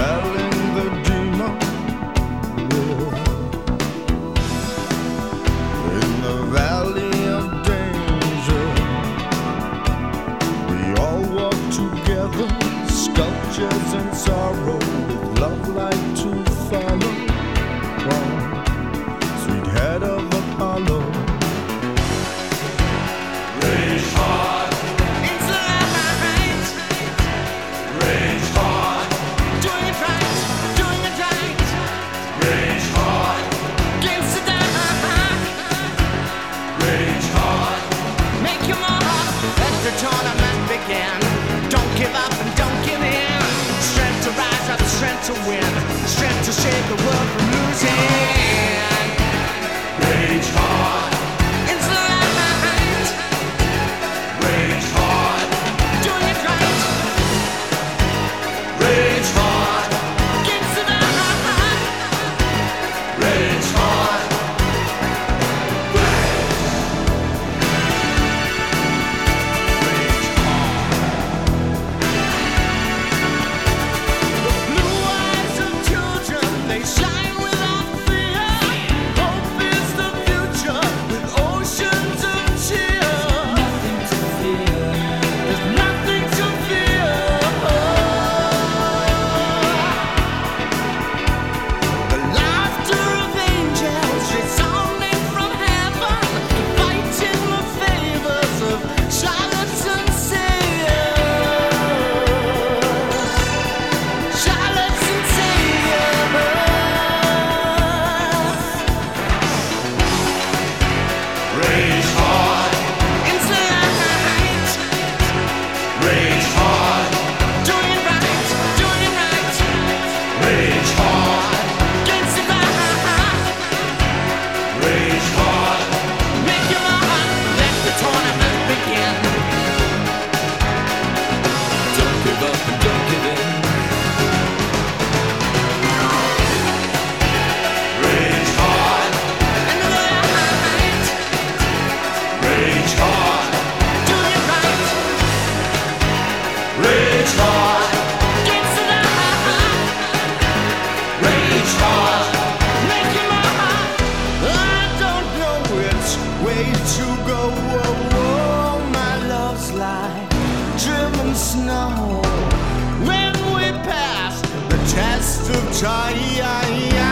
dispelling from of time,